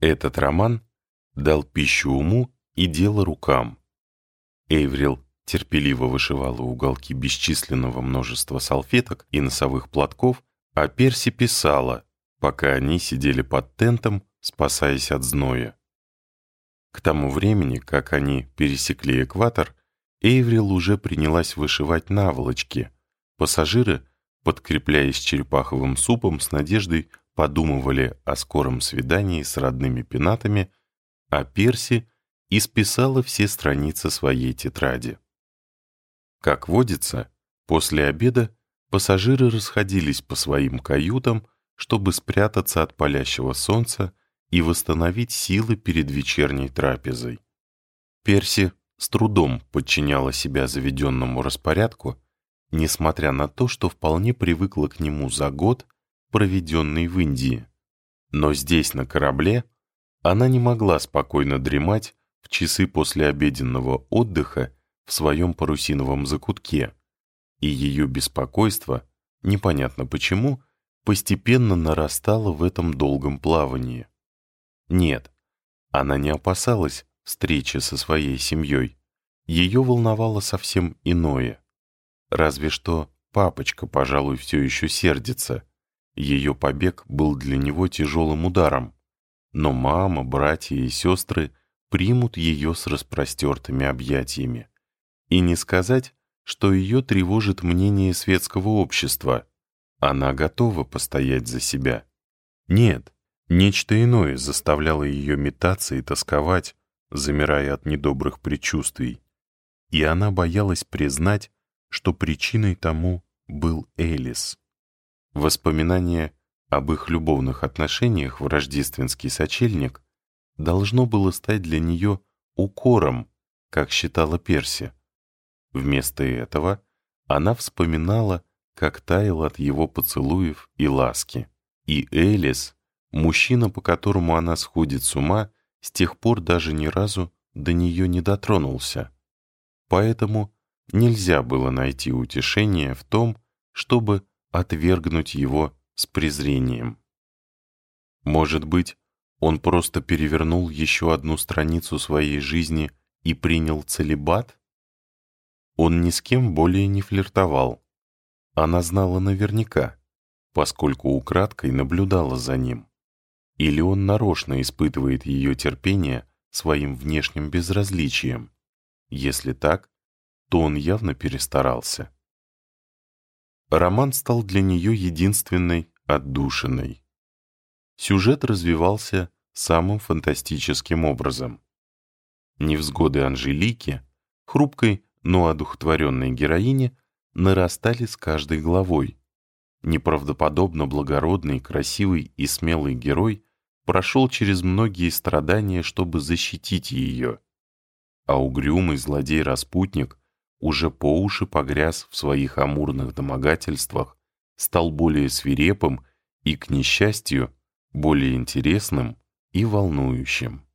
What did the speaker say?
Этот роман дал пищу уму и дело рукам. Эйврил терпеливо вышивала уголки бесчисленного множества салфеток и носовых платков, а Перси писала, пока они сидели под тентом, спасаясь от зноя. К тому времени, как они пересекли экватор, Эйврил уже принялась вышивать наволочки. Пассажиры, подкрепляясь черепаховым супом, с надеждой подумывали о скором свидании с родными пенатами, а Перси исписала все страницы своей тетради. Как водится, после обеда пассажиры расходились по своим каютам, чтобы спрятаться от палящего солнца и восстановить силы перед вечерней трапезой. Перси с трудом подчиняла себя заведенному распорядку, несмотря на то, что вполне привыкла к нему за год, проведенный в Индии. Но здесь, на корабле, она не могла спокойно дремать в часы после обеденного отдыха в своем парусиновом закутке, и ее беспокойство, непонятно почему, постепенно нарастало в этом долгом плавании. Нет, она не опасалась встречи со своей семьей. Ее волновало совсем иное. Разве что папочка, пожалуй, все еще сердится. Ее побег был для него тяжелым ударом. Но мама, братья и сестры примут ее с распростертыми объятиями. И не сказать, что ее тревожит мнение светского общества. Она готова постоять за себя. Нет, нечто иное заставляло ее метаться и тосковать, замирая от недобрых предчувствий. И она боялась признать, что причиной тому был Элис. Воспоминание об их любовных отношениях в рождественский сочельник должно было стать для нее укором, как считала Перси. Вместо этого она вспоминала, как таял от его поцелуев и ласки. И Элис, мужчина, по которому она сходит с ума, с тех пор даже ни разу до нее не дотронулся. Поэтому нельзя было найти утешение в том, чтобы отвергнуть его с презрением. Может быть, он просто перевернул еще одну страницу своей жизни и принял целебат? Он ни с кем более не флиртовал. Она знала наверняка, поскольку украдкой наблюдала за ним. Или он нарочно испытывает ее терпение своим внешним безразличием. Если так, то он явно перестарался. Роман стал для нее единственной отдушиной. Сюжет развивался самым фантастическим образом. Невзгоды Анжелики, хрупкой, но одухотворенной героине, нарастали с каждой главой. Неправдоподобно благородный, красивый и смелый герой прошел через многие страдания, чтобы защитить ее. А угрюмый злодей-распутник уже по уши погряз в своих амурных домогательствах, стал более свирепым и, к несчастью, более интересным и волнующим.